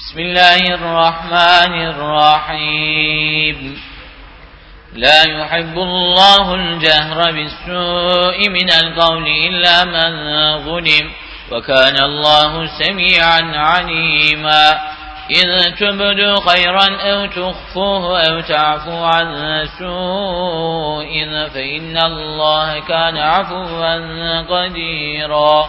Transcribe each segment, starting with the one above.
بسم الله الرحمن الرحيم. لا يحب الله الجهر بالسوء من القول إلا من ظلم وكان الله سميعا عليما. إذ تبدوا خيرا أو تخفوه أو تعفو عن سوء فإن الله كان عفوا قديرا.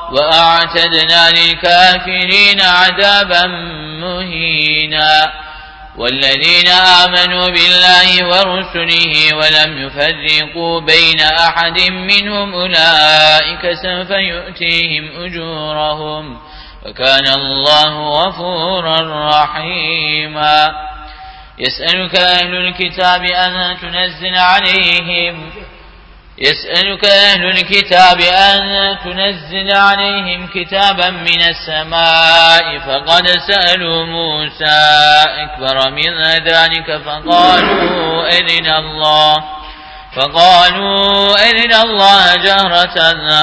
وأعتدنا للكافرين عذابا مهينا والذين آمنوا بالله ورسله ولم يفرقوا بين أحد منهم أولئك سوف يؤتيهم أجورهم وكان الله غفورا رحيما يسألك أهل الكتاب أن تنزل عليهم يسألك أهل الكتاب أن تنزل عليهم كتابا من السماء فقد سألوا موسى أكبر من ذلك فقالوا أرنا الله فقالوا أرنا الله جهرة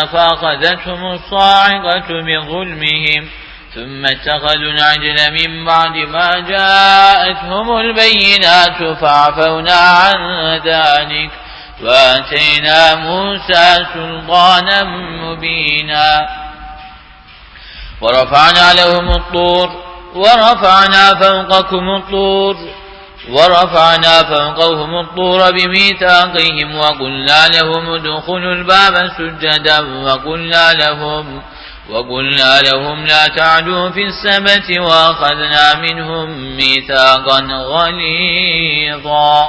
فأخذتهم الصاعقة بظلمهم ثم اتخذوا العجل من بعد ما جاءتهم البينات فعفونا عن ذلك وآتينا موسى سلطانا مبينا. ورفعنا لهم الطور ورفعنا فوقكم الطور ورفعنا فوقهم الطور بميثاقهم وقلنا لهم ادخلوا الباب سجدا وقلنا لهم وقلنا لهم لا تعدوا في السبت وأخذنا منهم ميثاقا غليظا.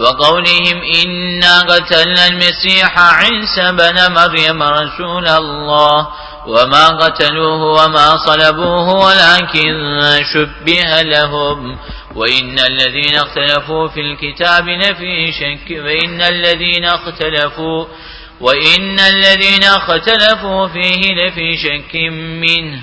وقولهم إنا قتلنا المسيح عيسى بن مريم رسول الله وما قتلوه وما صلبوه ولكن شبه لهم وإن الذين اختلفوا في الكتاب لفي شك وإن الذين اختلفوا وإن الذين اختلفوا فيه لفي شك منه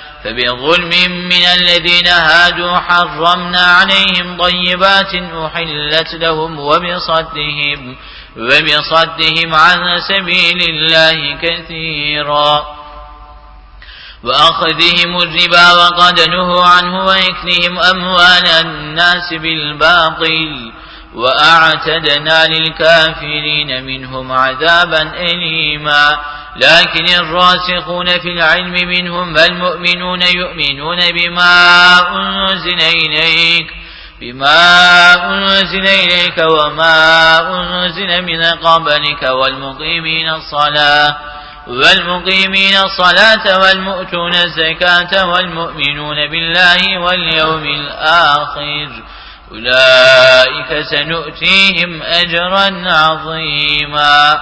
فبظلم من الذين هادوا حرمنا عليهم طيبات أحلت لهم وبصدهم وبصدهم عن سبيل الله كثيرا. وأخذهم الربا وقد نهوا عنه وإكلهم أموال الناس بالباطل. وأعتدنا للكافرين منهم عذابا أليما. لكن الراسخون في العلم منهم والمؤمنون يؤمنون بما أنزل إليك بما أنزل إليك وما أنزل من قبلك والمقيمين الصلاة والمقيمين الصلاة والمؤتون الزكاة والمؤمنون بالله واليوم الآخر. أولئك سنؤتيهم أجرا عظيما.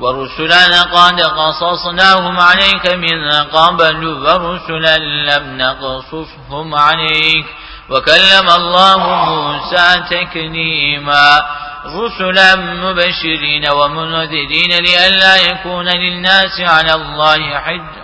ورسلا قد قصصناهم عليك من قبل ورسلا لم نقصصهم عليك. وكلم الله موسى تكليما. رسلا مبشرين ومنذرين لئلا يكون للناس على الله حج.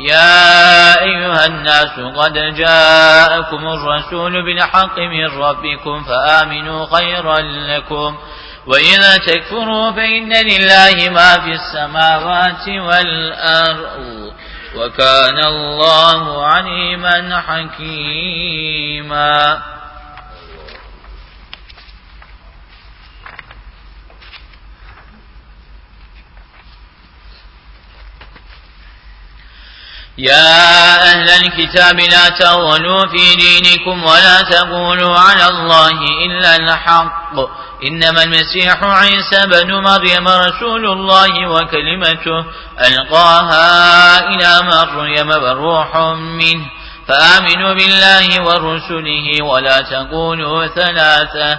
يا أيها الناس قد جاءكم الرسول بالحق من ربكم فآمنوا خيرا لكم. وإذا تكفروا فإن لله ما في السماوات والأرض. وكان الله عليما حكيما. يا أهل الكتاب لا تغلوا في دينكم ولا تقولوا على الله إلا الحق. إنما المسيح عيسى بن مريم رسول الله وكلمته ألقاها إلى مريم بروح منه. فآمنوا بالله ورسله ولا تقولوا ثلاثة.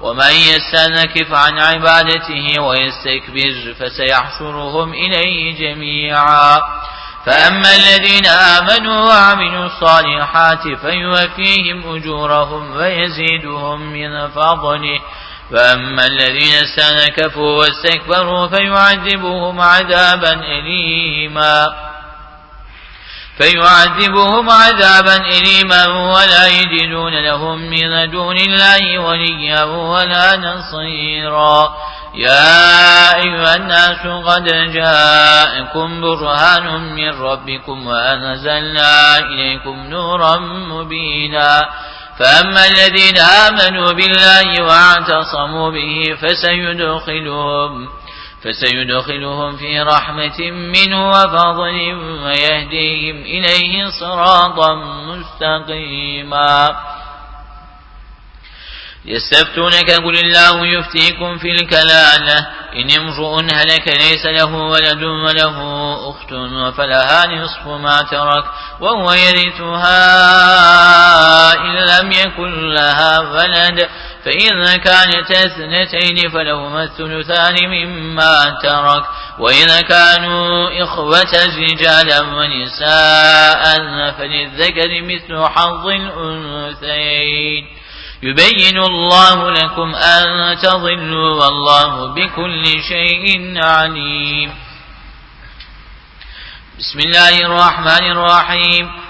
ومن يستنكف عن عبادته ويستكبر فسيحشرهم إليه جميعا. فأما الذين آمنوا وعملوا الصالحات فيوفيهم أجورهم ويزيدهم من فضله. فأما الذين استنكفوا واستكبروا فيعذبهم عذابا أليما. فيعذبهم عذابا إليما ولا يجدون لهم من دون الله وليا ولا نصيرا. يا أيها الناس قد جاءكم برهان من ربكم وأنزلنا إليكم نورا مبينا. فأما الذين آمنوا بالله واعتصموا به فسيدخلهم فسيدخلهم في رحمة منه وفضل ويهديهم إليه صراطا مستقيما. يستفتونك قل الله يفتيكم في الكلالة. إن امرؤ هلك ليس له ولد وله أخت فلها نصف ما ترك وهو يرثها إن لم يكن لها ولد. فإذا كانت اثنتين فلهما الثلثان مما ترك. وإذا كانوا إخوة رجالا ونساء فللذكر مثل حظ الأنثيين. يبين الله لكم أن تضلوا والله بكل شيء عليم. بسم الله الرحمن الرحيم.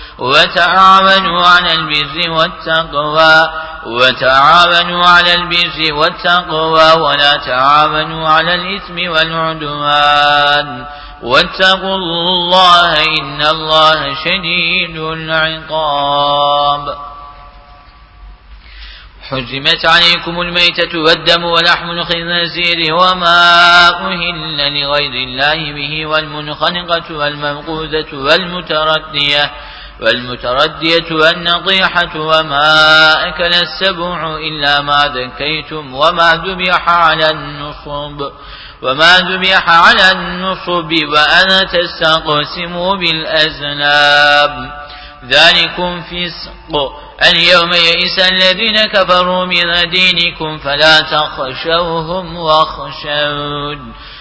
وتعاونوا على البر والتقوى وتعاونوا على البر والتقوى ولا تعاونوا على الإثم والعدوان. واتقوا الله إن الله شديد العقاب. حزمت عليكم الميتة والدم ولحم الخنزير وما أهل لغير الله به والمنخنقة والموقوذة والمتردية والمتردية والنطيحة وما أكل السبع إلا ما ذكيتم وما ذبح على النصب وما ذبح على النصب وأن تستقسموا بالأزلام. ذلكم فسق. اليوم يئس الذين كفروا من دينكم فلا تخشوهم واخشون.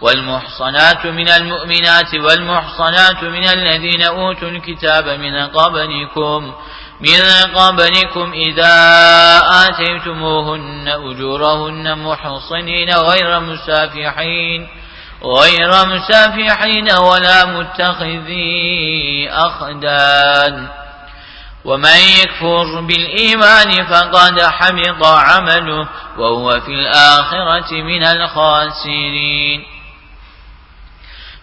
والمحصنات من المؤمنات والمحصنات من الذين أوتوا الكتاب من قبلكم من قبلكم إذا آتيتموهن أجورهن محصنين غير مسافحين غير مسافحين ولا متخذي أخدان ومن يكفر بالإيمان فقد حمط عمله وهو في الآخرة من الخاسرين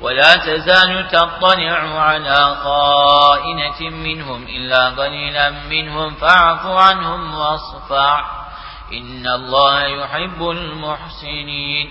ولا تزال تطلع على خائنة منهم إلا قليلا منهم فاعف عنهم واصفع إن الله يحب المحسنين.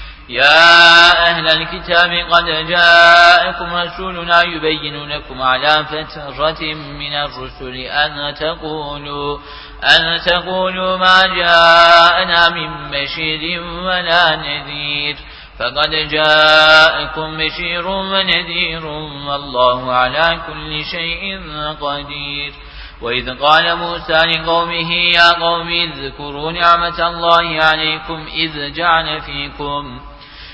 يا أهل الكتاب قد جاءكم رسولنا يبين لكم على فترة من الرسل أن تقولوا أن تقولوا ما جاءنا من بشير ولا نذير. فقد جاءكم بشير ونذير والله على كل شيء قدير. وإذ قال موسى لقومه يا قوم اذكروا نعمة الله عليكم إذ جعل فيكم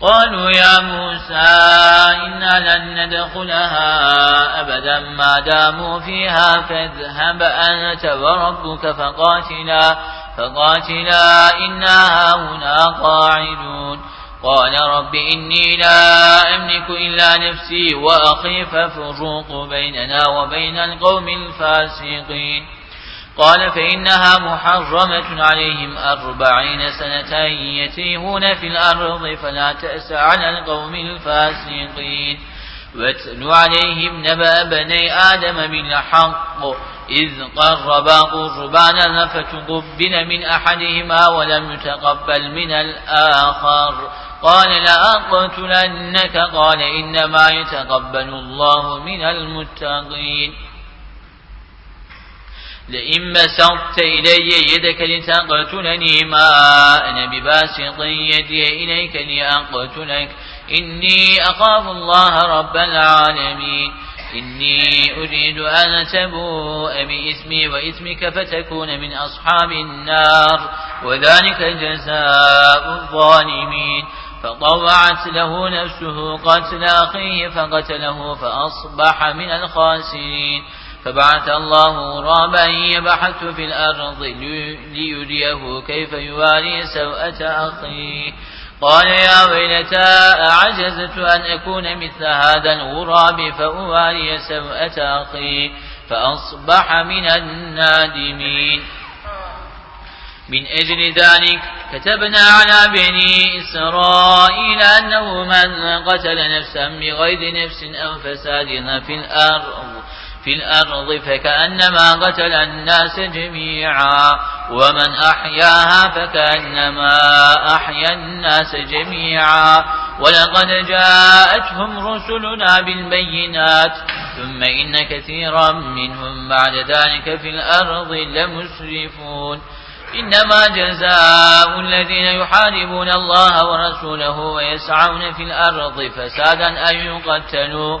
قالوا يا موسى إنا لن ندخلها أبدا ما داموا فيها فاذهب أنت وربك فقاتلا فقاتلا إنا هنا قاعدون قال رب إني لا أملك إلا نفسي وأخي ففروق بيننا وبين القوم الفاسقين قال فإنها محرمة عليهم أربعين سنة يتيهون في الأرض فلا تأس على القوم الفاسقين. واتل عليهم نبأ بني آدم بالحق إذ قربا قربانا فتقبل من أحدهما ولم يتقبل من الآخر. قال لأقتلنك قال إنما يتقبل الله من المتقين. لئن بسطت إلي يدك لتقتلني ما أنا بباسط يدي إليك لأقتلك. إني أخاف الله رب العالمين. إني أريد أن تبوء بإثمي وإثمك فتكون من أصحاب النار. وذلك جزاء الظالمين. فطوعت له نفسه قتل أخيه فقتله فأصبح من الخاسرين. فبعث الله غرابا يبحث في الأرض ليريه كيف يواري سوءة أخيه. قال يا ويلتى أعجزت أن أكون مثل هذا الغراب فأواري سوءة أخي فأصبح من النادمين. من أجل ذلك كتبنا على بني إسرائيل أنه من قتل نفسا بغير نفس أو فساد في الأرض. في الأرض فكأنما قتل الناس جميعا ومن أحياها فكأنما أحيا الناس جميعا ولقد جاءتهم رسلنا بالبينات ثم إن كثيرا منهم بعد ذلك في الأرض لمسرفون إنما جزاء الذين يحاربون الله ورسوله ويسعون في الأرض فسادا أن يقتلوا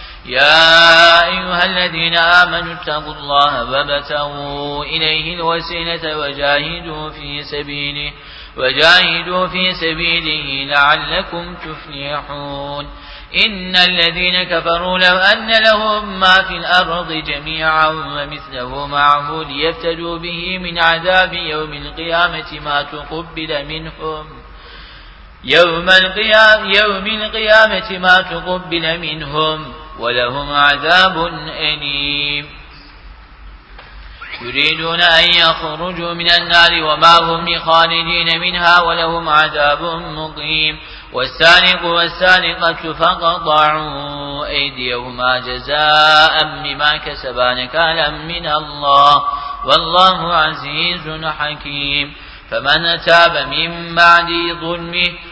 يا أيها الذين آمنوا اتقوا الله وابتغوا إليه الوسيلة وجاهدوا في سبيله وجاهدوا في سبيله لعلكم تفلحون. إن الذين كفروا لو أن لهم ما في الأرض جميعا ومثله معه ليفتدوا به من عذاب يوم القيامة ما تقبل منهم. يوم القيامة, يوم القيامة ما تقبل منهم. ولهم عذاب أليم. يريدون أن يخرجوا من النار وما هم بخالدين منها ولهم عذاب مقيم. والسارق والسارقة فقطعوا أيديهما جزاء بما كسبا نكالا من الله. والله عزيز حكيم. فمن تاب من بعد ظلمه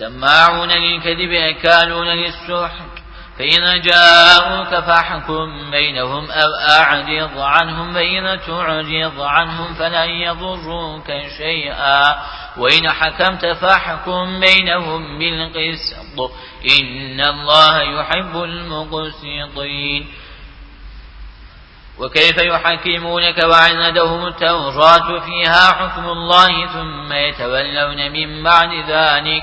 سماعون للكذب أكالون للسحت فإن جاءوك فاحكم بينهم أو أعرض عنهم فإن تعرض عنهم فلن يضروك شيئا. وإن حكمت فاحكم بينهم بالقسط إن الله يحب المقسطين. وكيف يحكمونك وعندهم التوراة فيها حكم الله ثم يتولون من بعد ذلك؟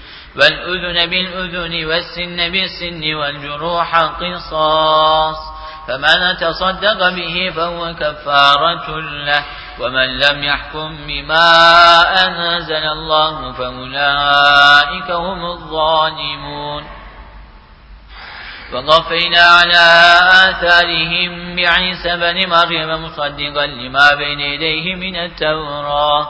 والأذن بالأذن والسن بالسن والجروح قصاص. فمن تصدق به فهو كفارة له. ومن لم يحكم بما أنزل الله فأولئك هم الظالمون. وقفينا على آثارهم بعيسى بن مريم مصدقا لما بين يديه من التوراة.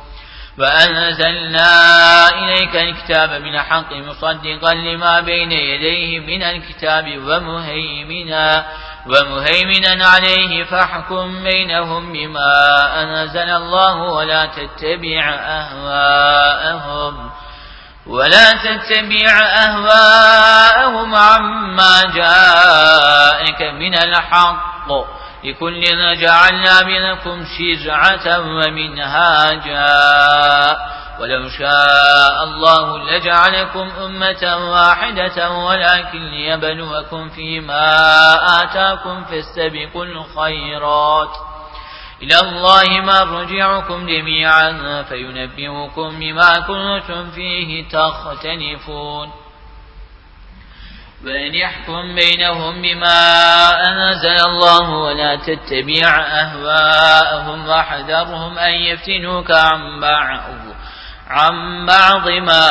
وأنزلنا إليك الكتاب بالحق مصدقا لما بين يديه من الكتاب ومهيمنا ومهيمنا عليه فاحكم بينهم بما أنزل الله ولا تتبع أهواءهم ولا تتبع أهواءهم عما جاءك من الحق لكل جعلنا منكم شرعة ومنهاجا. ولو شاء الله لجعلكم أمة واحدة ولكن ليبلوكم فيما آتاكم فاستبقوا الخيرات. إلى الله مرجعكم جميعا فينبئكم بما كنتم فيه تختلفون. وإن يحكم بينهم بما أنزل الله ولا تتبع أهواءهم واحذرهم أن يفتنوك عن بعض عن بعض ما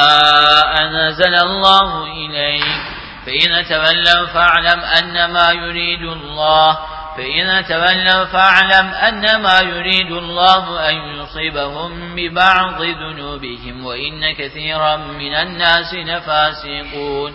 أنزل الله إليك. فإن تولوا فاعلم أن ما يريد الله فإن تولوا فاعلم أن ما يريد الله أن يصيبهم ببعض ذنوبهم وإن كثيرا من الناس لفاسقون.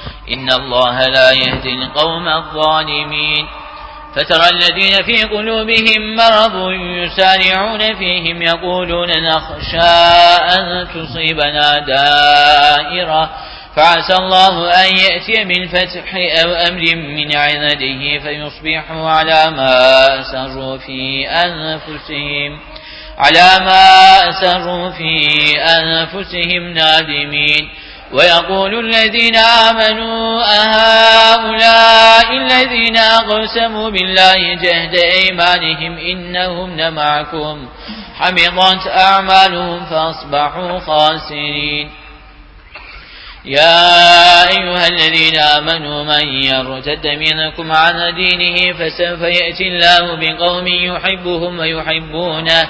إن الله لا يهدي القوم الظالمين فترى الذين في قلوبهم مرض يسارعون فيهم يقولون نخشى أن تصيبنا دائرة فعسى الله أن يأتي بالفتح أو أمر من عنده فيصبحوا على ما أسروا في أنفسهم على ما أسروا في أنفسهم نادمين ويقول الذين آمنوا أهؤلاء الذين أقسموا بالله جهد أيمانهم إنهم لمعكم حمضت أعمالهم فأصبحوا خاسرين. يا أيها الذين آمنوا من يرتد منكم عن دينه فسوف يأتي الله بقوم يحبهم ويحبونه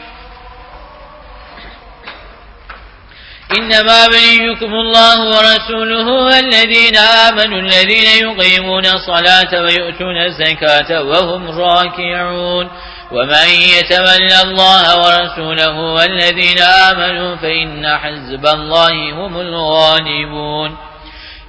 إنما بليكم الله ورسوله والذين آمنوا الذين يقيمون الصلاة ويؤتون الزكاة وهم راكعون. ومن يتولى الله ورسوله والذين آمنوا فإن حزب الله هم الغالبون.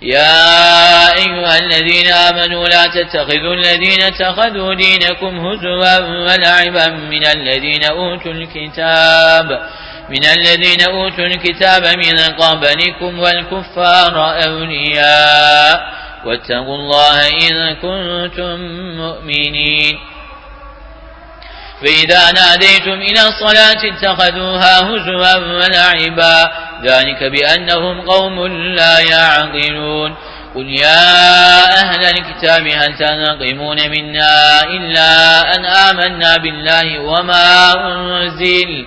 يا أيها الذين آمنوا لا تتخذوا الذين اتخذوا دينكم هزوا ولعبا من الذين أوتوا الكتاب. من الذين أوتوا الكتاب من قبلكم والكفار أولياء. واتقوا الله إن كنتم مؤمنين. فإذا ناديتم إلى الصلاة اتخذوها هزوا ولعبا. ذلك بأنهم قوم لا يعقلون. قل يا أهل الكتاب هل تنقمون منا إلا أن آمنا بالله وما أنزل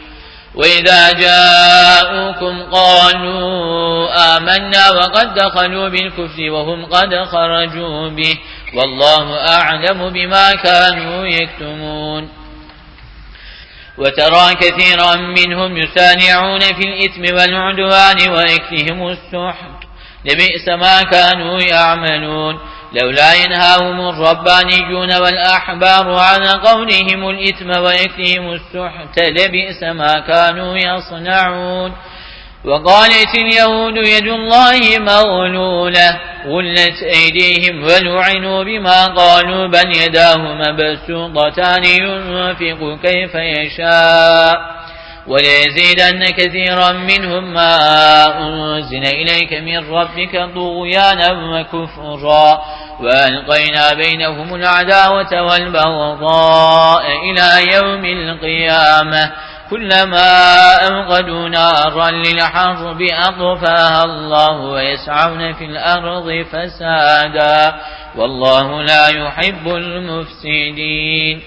وإذا جاءوكم قالوا آمنا وقد دخلوا بالكفر وهم قد خرجوا به. والله أعلم بما كانوا يكتمون. وترى كثيرا منهم يسانعون في الإثم والعدوان وإكلهم السحت. لبئس ما كانوا يعملون. لولا ينهاهم الربانيون والأحبار عن قولهم الإثم وإكلهم السحت لبئس ما كانوا يصنعون. وقالت اليهود يد الله مغلولة غلت أيديهم ولعنوا بما قالوا بل يداه مبسوطتان ينفق كيف يشاء. وليزيدن كثيرا منهم ما أنزل إليك من ربك طغيانا وكفرا وألقينا بينهم العداوة والبغضاء إلى يوم القيامة كلما أوقدوا نارا للحرب أطفاها الله ويسعون في الأرض فسادا والله لا يحب المفسدين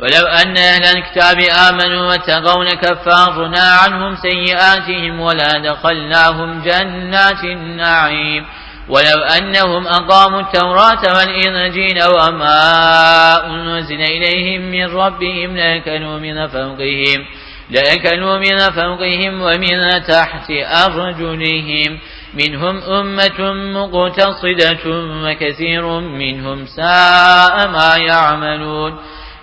ولو أن أهل الكتاب آمنوا واتقوا لكفارنا عنهم سيئاتهم ولا دخلناهم جنات النعيم. ولو أنهم أقاموا التوراة والإنجيل وما أنزل إليهم من ربهم لأكلوا من فوقهم لأكلوا من فوقهم ومن تحت أرجلهم. منهم أمة مقتصدة وكثير منهم ساء ما يعملون.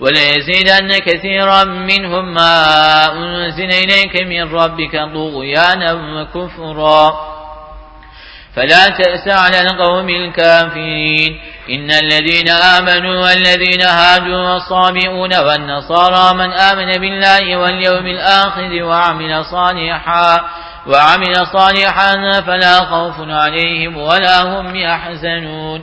وليزيدن كثيرا منهم ما أنزل إليك من ربك طغيانا وكفرا. فلا تأس على القوم الكافرين. إن الذين آمنوا والذين هادوا والصابئون والنصارى من آمن بالله واليوم الآخر وعمل صالحا وعمل صالحا فلا خوف عليهم ولا هم يحزنون.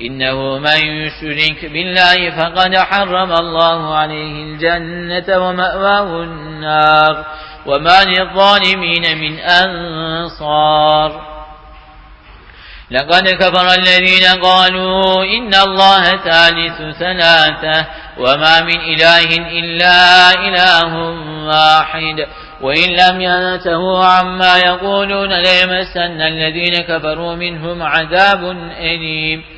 إنه من يشرك بالله فقد حرم الله عليه الجنة ومأواه النار وما للظالمين من أنصار. لقد كفر الذين قالوا إن الله ثالث ثلاثة وما من إله إلا إله واحد. وإن لم ينتهوا عما يقولون ليمسن الذين كفروا منهم عذاب أليم.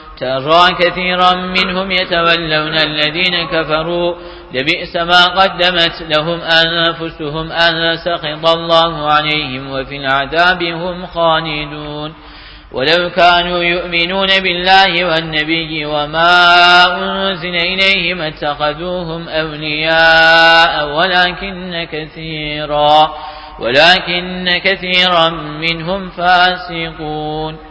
ترى كثيرا منهم يتولون الذين كفروا. لبئس ما قدمت لهم أنفسهم أن سخط الله عليهم وفي العذاب هم خالدون. ولو كانوا يؤمنون بالله والنبي وما أنزل إليهم اتخذوهم أولياء ولكن كثيرا ولكن كثيرا منهم فاسقون.